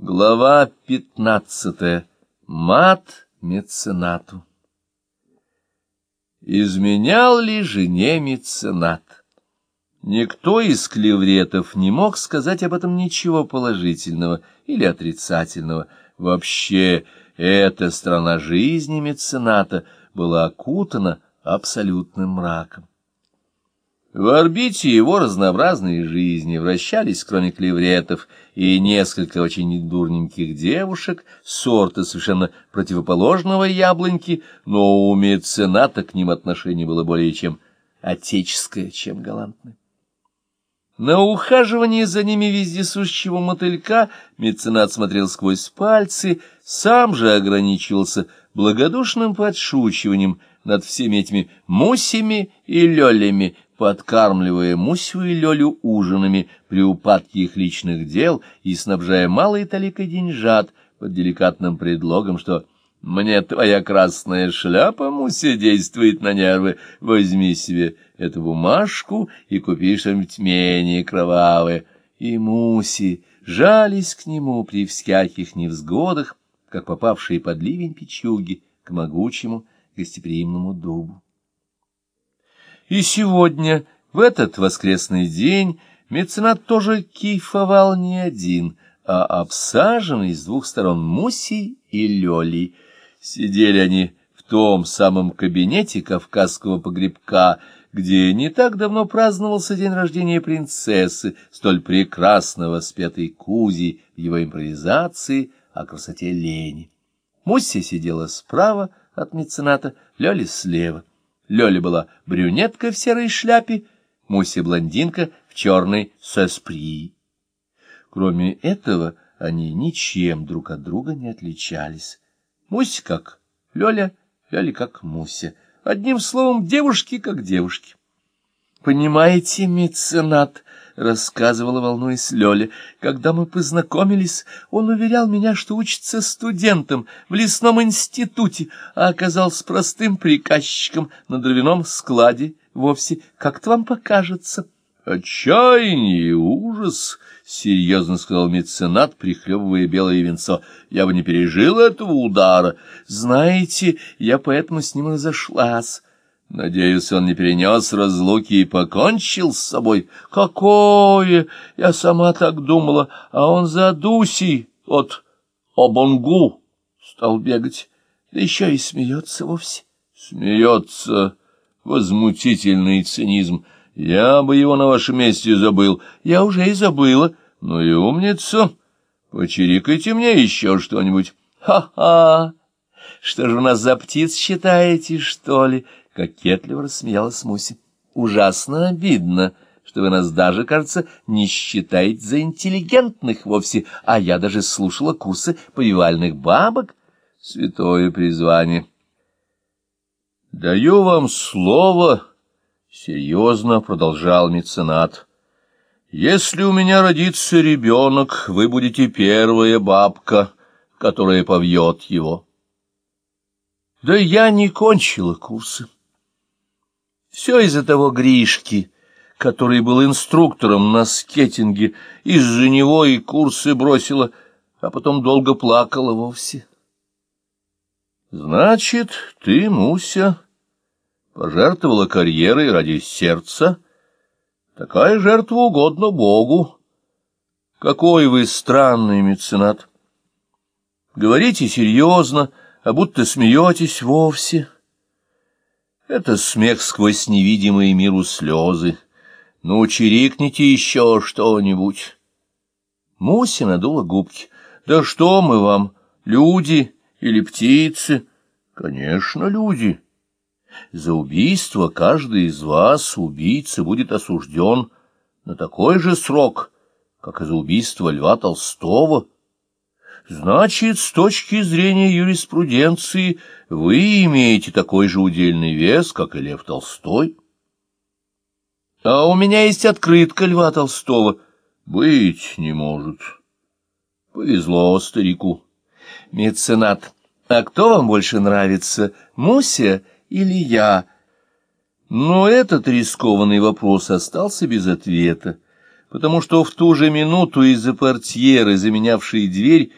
Глава пятнадцатая. Мат меценату. Изменял ли жене меценат? Никто из клевретов не мог сказать об этом ничего положительного или отрицательного. Вообще, эта страна жизни мецената была окутана абсолютным мраком. В орбите его разнообразные жизни вращались, кроме клевретов, и несколько очень дурненьких девушек, сорта совершенно противоположного яблоньки, но у мецената к ним отношение было более чем отеческое, чем галантное. На ухаживание за ними вездесущего мотылька меценат смотрел сквозь пальцы, сам же ограничивался благодушным подшучиванием над всеми этими мусями и лёлями, подкармливая Мусю и Лёлю ужинами при упадке их личных дел и снабжая малой таликой деньжат под деликатным предлогом, что «мне твоя красная шляпа, Муся, действует на нервы, возьми себе эту бумажку и купи что-нибудь менее кровавое». И Муси жались к нему при всяких невзгодах, как попавшие под ливень печуги к могучему гостеприимному дубу. И сегодня, в этот воскресный день, меценат тоже кайфовал не один, а обсаженный с двух сторон Мусей и Лёлей. Сидели они в том самом кабинете кавказского погребка, где не так давно праздновался день рождения принцессы, столь прекрасно воспетой Кузи в его импровизации о красоте лени. Муся сидела справа от мецената, Лёля слева. Лёля была брюнетка в серой шляпе, Муся блондинка в черной соспри. Кроме этого, они ничем друг от друга не отличались. Муся как Лёля, Лёля как Муся. Одним словом, девушки как девушки. Понимаете, меценат, рассказывала, волнуясь Лёля. Когда мы познакомились, он уверял меня, что учится студентом в лесном институте, а оказался простым приказчиком на дровяном складе вовсе. Как-то вам покажется. Отчаяние и ужас, — серьезно сказал меценат, прихлебывая белое венцо. Я бы не пережил этого удара. Знаете, я поэтому с ним разошлась. Надеюсь, он не перенес разлуки и покончил с собой. Какое! Я сама так думала, а он за Дуси от Обонгу стал бегать, да еще и смеется вовсе. Смеется. Возмутительный цинизм. Я бы его на вашем месте забыл. Я уже и забыла. Ну и умница. Почирикайте мне еще что-нибудь. Ха-ха! Что же у нас за птиц считаете, что ли? Кокетливо рассмеялась Муси. Ужасно обидно, что вы нас даже, кажется, не считаете за интеллигентных вовсе, а я даже слушала курсы повивальных бабок. Святое призвание. Даю вам слово, — серьезно продолжал меценат. Если у меня родится ребенок, вы будете первая бабка, которая повьет его. Да я не кончила курсы. Все из-за того Гришки, который был инструктором на скетинге, из-за него и курсы бросила, а потом долго плакала вовсе. Значит, ты, Муся, пожертвовала карьерой ради сердца? Такая жертва угодно Богу. Какой вы странный меценат! Говорите серьезно, а будто смеетесь вовсе. Это смех сквозь невидимые миру слезы. Ну, чирикните еще что-нибудь. Муся надула губки. Да что мы вам, люди или птицы? Конечно, люди. За убийство каждый из вас, убийца, будет осужден на такой же срок, как и за убийство Льва Толстого. Значит, с точки зрения юриспруденции вы имеете такой же удельный вес, как и Лев Толстой. А у меня есть открытка Льва Толстого. Быть не может. Повезло старику. Меценат, а кто вам больше нравится, Муся или я? Но этот рискованный вопрос остался без ответа. потому что в ту же минуту из-за портьеры, заменявшей дверь,